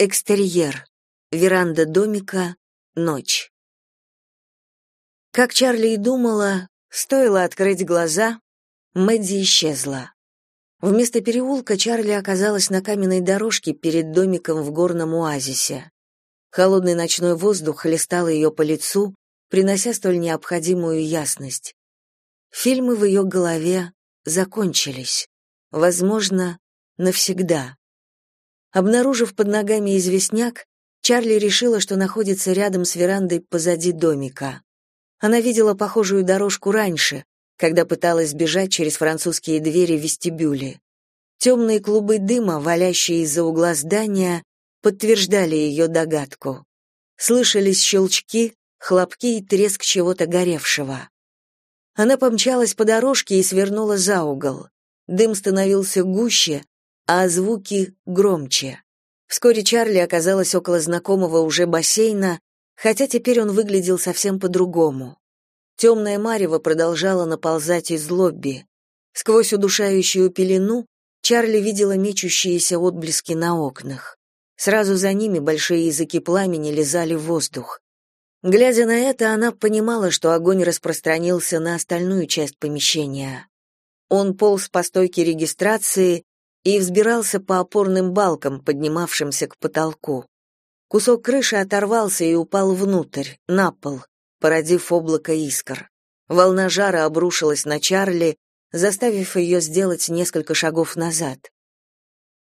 Экстерьер. Веранда домика. Ночь. Как Чарли и думала, стоило открыть глаза, Мэдди исчезла. Вместо переулка Чарли оказалась на каменной дорожке перед домиком в горном оазисе. Холодный ночной воздух хлестал ее по лицу, принося столь необходимую ясность. Фильмы в ее голове закончились. Возможно, навсегда. Обнаружив под ногами известняк, Чарли решила, что находится рядом с верандой позади домика. Она видела похожую дорожку раньше, когда пыталась бежать через французские двери в вестибюле. Темные клубы дыма, валящие из-за угла здания, подтверждали ее догадку. Слышались щелчки, хлопки и треск чего-то горевшего. Она помчалась по дорожке и свернула за угол. Дым становился гуще, а звуки громче. Вскоре Чарли оказалась около знакомого уже бассейна, хотя теперь он выглядел совсем по-другому. Темная марево продолжала наползать из лобби. Сквозь удушающую пелену Чарли видела мечущиеся отблески на окнах. Сразу за ними большие языки пламени лизали в воздух. Глядя на это, она понимала, что огонь распространился на остальную часть помещения. Он полз по стойке регистрации и взбирался по опорным балкам, поднимавшимся к потолку. Кусок крыши оторвался и упал внутрь, на пол, породив облако искр. Волна жара обрушилась на Чарли, заставив ее сделать несколько шагов назад.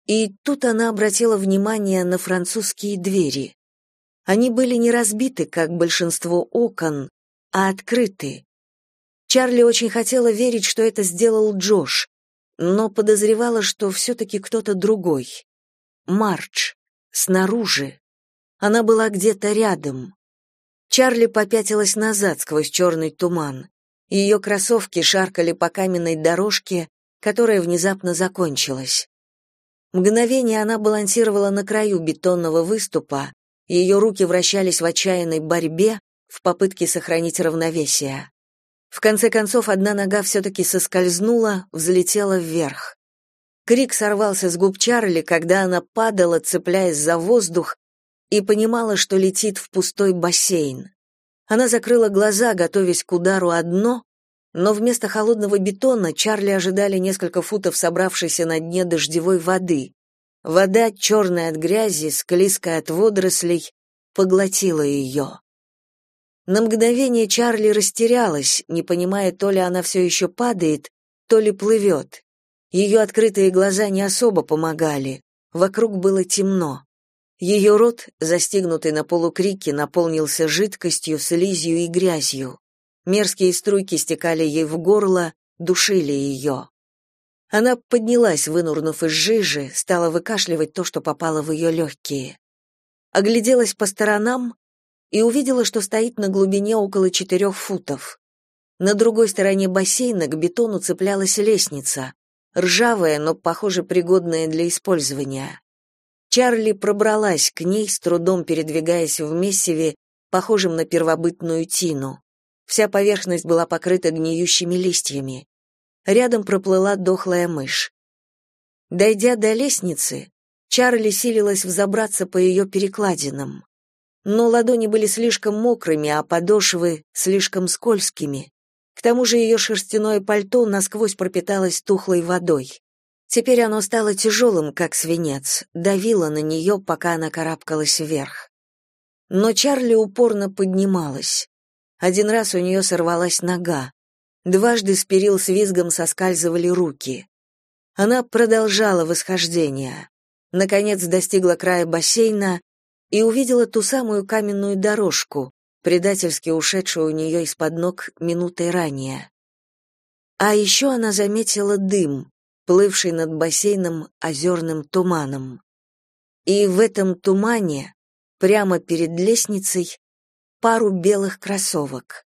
И тут она обратила внимание на французские двери. Они были не разбиты, как большинство окон, а открыты. Чарли очень хотела верить, что это сделал Джош, но подозревала, что все-таки кто-то другой. Марч. Снаружи. Она была где-то рядом. Чарли попятилась назад сквозь черный туман. Ее кроссовки шаркали по каменной дорожке, которая внезапно закончилась. Мгновение она балансировала на краю бетонного выступа, ее руки вращались в отчаянной борьбе в попытке сохранить равновесие. В конце концов, одна нога все-таки соскользнула, взлетела вверх. Крик сорвался с губ Чарли, когда она падала, цепляясь за воздух, и понимала, что летит в пустой бассейн. Она закрыла глаза, готовясь к удару одно, но вместо холодного бетона Чарли ожидали несколько футов собравшейся на дне дождевой воды. Вода, черная от грязи, склизкая от водорослей, поглотила ее. На мгновение Чарли растерялась, не понимая, то ли она все еще падает, то ли плывет. Ее открытые глаза не особо помогали, вокруг было темно. Ее рот, застигнутый на полукрике, наполнился жидкостью, слизью и грязью. Мерзкие струйки стекали ей в горло, душили ее. Она поднялась, вынурнув из жижи, стала выкашливать то, что попало в ее легкие. Огляделась по сторонам, и увидела, что стоит на глубине около четырех футов. На другой стороне бассейна к бетону цеплялась лестница, ржавая, но, похоже, пригодная для использования. Чарли пробралась к ней, с трудом передвигаясь в месиве, похожем на первобытную тину. Вся поверхность была покрыта гниющими листьями. Рядом проплыла дохлая мышь. Дойдя до лестницы, Чарли силилась взобраться по ее перекладинам но ладони были слишком мокрыми, а подошвы слишком скользкими. К тому же ее шерстяное пальто насквозь пропиталось тухлой водой. Теперь оно стало тяжелым, как свинец, давило на нее, пока она карабкалась вверх. Но Чарли упорно поднималась. Один раз у нее сорвалась нога. Дважды с перил с визгом соскальзывали руки. Она продолжала восхождение. Наконец достигла края бассейна и увидела ту самую каменную дорожку, предательски ушедшую у нее из-под ног минутой ранее. А еще она заметила дым, плывший над бассейном озерным туманом. И в этом тумане, прямо перед лестницей, пару белых кроссовок.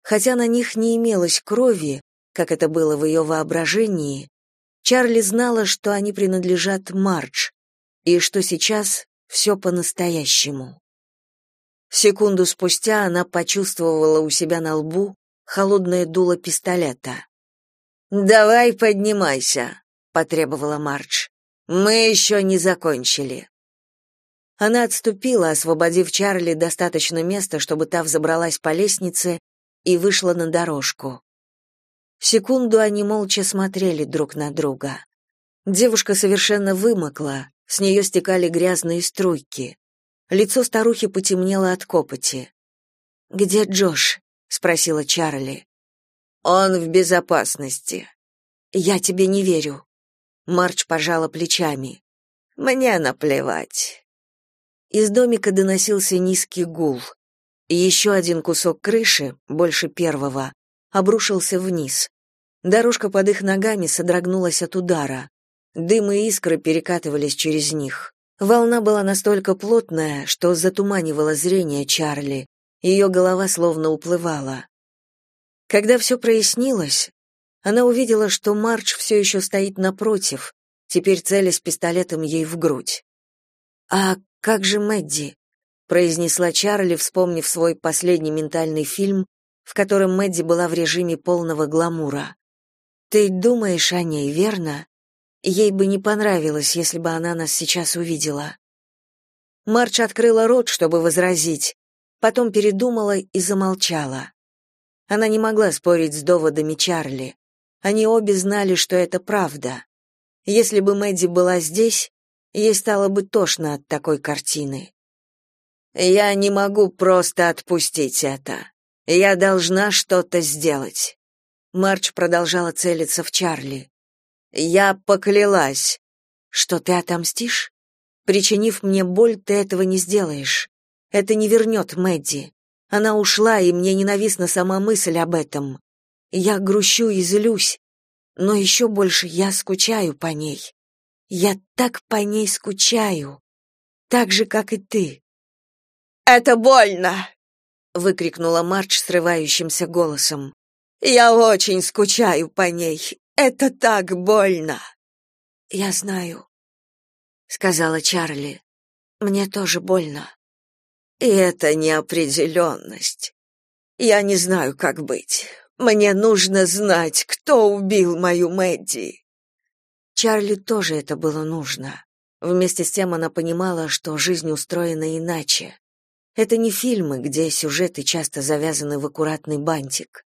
Хотя на них не имелось крови, как это было в ее воображении, Чарли знала, что они принадлежат Мардж, и что сейчас все по-настоящему. Секунду спустя она почувствовала у себя на лбу холодное дуло пистолета. «Давай поднимайся», — потребовала Мардж. «Мы еще не закончили». Она отступила, освободив Чарли достаточно места, чтобы та взобралась по лестнице и вышла на дорожку. Секунду они молча смотрели друг на друга. Девушка совершенно вымокла, с нее стекали грязные струйки. Лицо старухи потемнело от копоти. «Где Джош?» — спросила Чарли. «Он в безопасности». «Я тебе не верю». Марч пожала плечами. «Мне наплевать». Из домика доносился низкий гул. Еще один кусок крыши, больше первого, обрушился вниз. Дорожка под их ногами содрогнулась от удара. Дым и искры перекатывались через них. Волна была настолько плотная, что затуманивала зрение Чарли. Ее голова словно уплывала. Когда все прояснилось, она увидела, что Марч все еще стоит напротив, теперь целясь пистолетом ей в грудь. «А как же Мэдди?» — произнесла Чарли, вспомнив свой последний ментальный фильм, в котором Мэдди была в режиме полного гламура. «Ты думаешь о ней, верно? Ей бы не понравилось, если бы она нас сейчас увидела». Марч открыла рот, чтобы возразить, потом передумала и замолчала. Она не могла спорить с доводами Чарли. Они обе знали, что это правда. Если бы Мэдди была здесь, ей стало бы тошно от такой картины. «Я не могу просто отпустить это. Я должна что-то сделать». Марч продолжала целиться в Чарли. «Я поклялась, что ты отомстишь? Причинив мне боль, ты этого не сделаешь. Это не вернет Мэдди. Она ушла, и мне ненавистна сама мысль об этом. Я грущу и злюсь, но еще больше я скучаю по ней. Я так по ней скучаю, так же, как и ты. «Это больно!» — выкрикнула Марч срывающимся голосом. «Я очень скучаю по ней. Это так больно!» «Я знаю», — сказала Чарли. «Мне тоже больно». И это неопределенность. Я не знаю, как быть. Мне нужно знать, кто убил мою Мэдди. Чарли тоже это было нужно. Вместе с тем она понимала, что жизнь устроена иначе. Это не фильмы, где сюжеты часто завязаны в аккуратный бантик.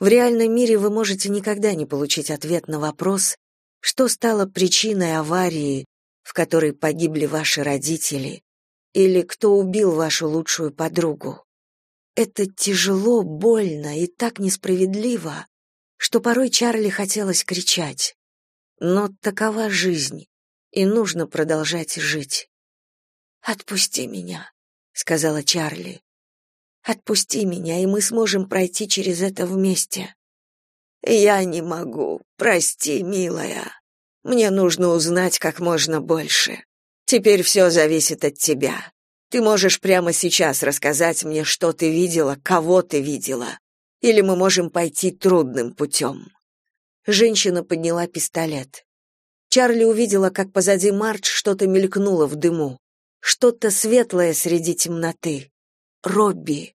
В реальном мире вы можете никогда не получить ответ на вопрос, что стало причиной аварии, в которой погибли ваши родители, или кто убил вашу лучшую подругу. Это тяжело, больно и так несправедливо, что порой Чарли хотелось кричать. Но такова жизнь, и нужно продолжать жить. «Отпусти меня», — сказала Чарли. «Отпусти меня, и мы сможем пройти через это вместе». «Я не могу, прости, милая. Мне нужно узнать как можно больше. Теперь все зависит от тебя. Ты можешь прямо сейчас рассказать мне, что ты видела, кого ты видела. Или мы можем пойти трудным путем». Женщина подняла пистолет. Чарли увидела, как позади Марч что-то мелькнуло в дыму. Что-то светлое среди темноты. Робби.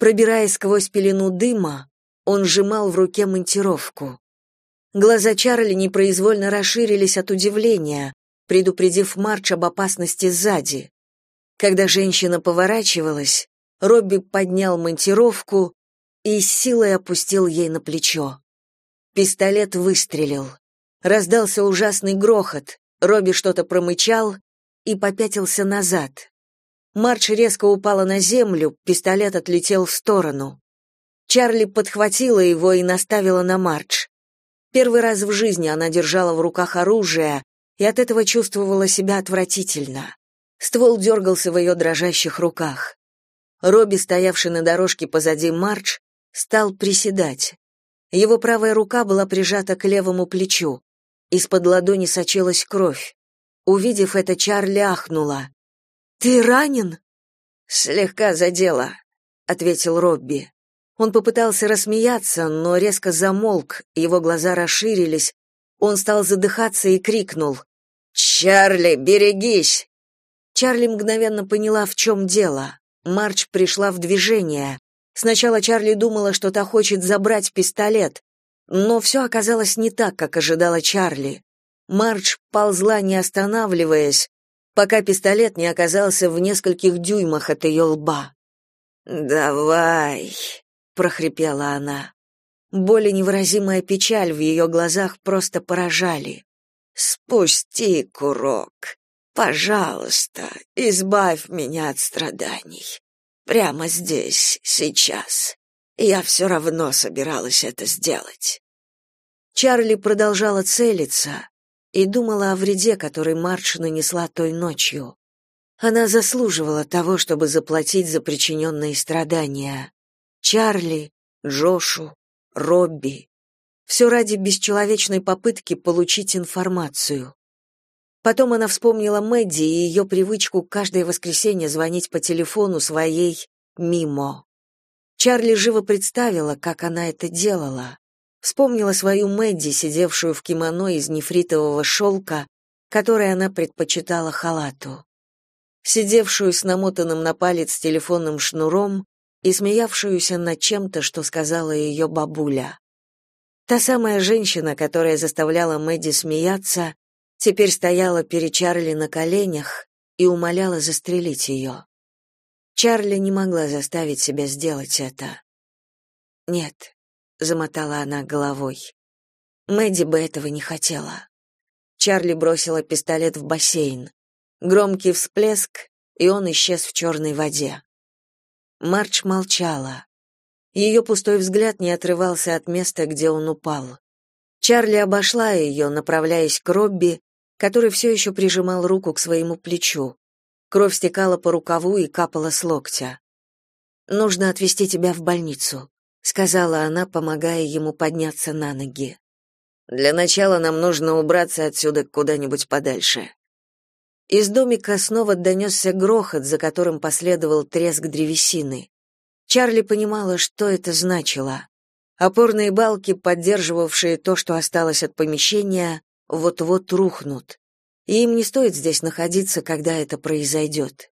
Пробираясь сквозь пелену дыма, он сжимал в руке монтировку. Глаза Чарли непроизвольно расширились от удивления, предупредив Марч об опасности сзади. Когда женщина поворачивалась, Робби поднял монтировку и с силой опустил ей на плечо. Пистолет выстрелил. Раздался ужасный грохот. Робби что-то промычал и попятился назад. Марч резко упала на землю, пистолет отлетел в сторону. Чарли подхватила его и наставила на Марч. Первый раз в жизни она держала в руках оружие, и от этого чувствовала себя отвратительно. Ствол дергался в ее дрожащих руках. Робби, стоявший на дорожке позади Марч, стал приседать. Его правая рука была прижата к левому плечу. Из-под ладони сочилась кровь. Увидев это, Чарли ахнула. «Ты ранен?» «Слегка задела», — ответил Робби. Он попытался рассмеяться, но резко замолк, его глаза расширились. Он стал задыхаться и крикнул. «Чарли, берегись!» Чарли мгновенно поняла, в чем дело. Марч пришла в движение. Сначала Чарли думала, что та хочет забрать пистолет, но все оказалось не так, как ожидала Чарли. Марч ползла, не останавливаясь, пока пистолет не оказался в нескольких дюймах от ее лба. «Давай», — прохрипела она. Боль и невыразимая печаль в ее глазах просто поражали. «Спусти курок. Пожалуйста, избавь меня от страданий. Прямо здесь, сейчас. Я все равно собиралась это сделать». Чарли продолжала целиться и думала о вреде, который Мардж нанесла той ночью. Она заслуживала того, чтобы заплатить за причиненные страдания. Чарли, Джошу, Робби. Все ради бесчеловечной попытки получить информацию. Потом она вспомнила Мэдди и ее привычку каждое воскресенье звонить по телефону своей Мимо. Чарли живо представила, как она это делала. Вспомнила свою Мэдди, сидевшую в кимоно из нефритового шелка, которое она предпочитала халату. Сидевшую с намотанным на палец телефонным шнуром и смеявшуюся над чем-то, что сказала ее бабуля. Та самая женщина, которая заставляла Мэдди смеяться, теперь стояла перед Чарли на коленях и умоляла застрелить ее. Чарли не могла заставить себя сделать это. Нет, замотала она головой. Мэдди бы этого не хотела. Чарли бросила пистолет в бассейн. Громкий всплеск, и он исчез в черной воде. Марч молчала. Ее пустой взгляд не отрывался от места, где он упал. Чарли обошла ее, направляясь к Робби, который все еще прижимал руку к своему плечу. Кровь стекала по рукаву и капала с локтя. «Нужно отвезти тебя в больницу», сказала она, помогая ему подняться на ноги. Для начала нам нужно убраться отсюда куда-нибудь подальше. Из домика снова донесся грохот, за которым последовал треск древесины. Чарли понимала, что это значило. Опорные балки, поддерживавшие то, что осталось от помещения, вот-вот рухнут. И им не стоит здесь находиться, когда это произойдет.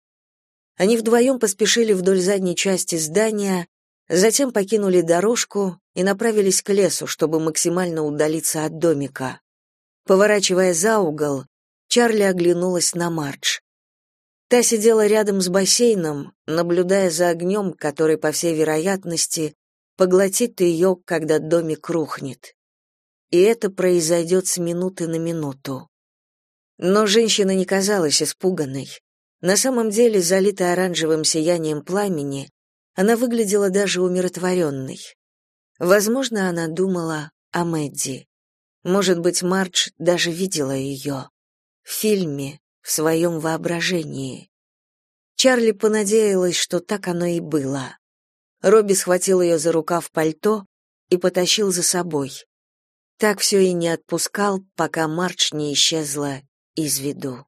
Они вдвоем поспешили вдоль задней части здания, Затем покинули дорожку и направились к лесу, чтобы максимально удалиться от домика. Поворачивая за угол, Чарли оглянулась на Мардж. Та сидела рядом с бассейном, наблюдая за огнем, который, по всей вероятности, поглотит ее, когда домик рухнет. И это произойдет с минуты на минуту. Но женщина не казалась испуганной. На самом деле, залитая оранжевым сиянием пламени, она выглядела даже умиротворенной. Возможно, она думала о Мэдди. Может быть, Мардж даже видела ее. В фильме, в своем воображении. Чарли понадеялась, что так оно и было. Робби схватил ее за рукав пальто и потащил за собой. Так все и не отпускал, пока Мардж не исчезла из виду.